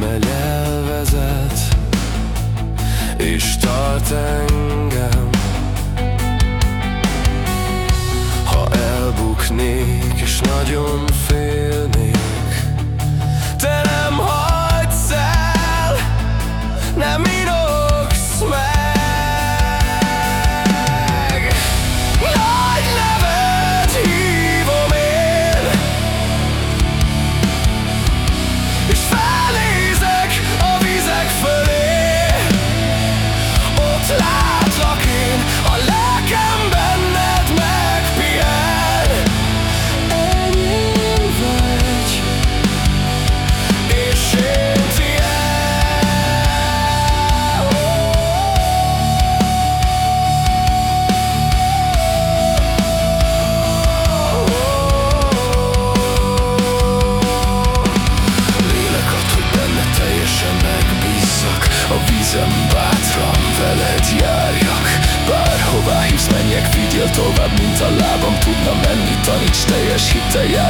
Megy elvezet És tart engem. Ha elbuknék és nagyon félnék bátran veled járjak. Bárhová hívsz menjek, vigyél tovább, mint a lábam tudna menni. Taníts teljes hittel járni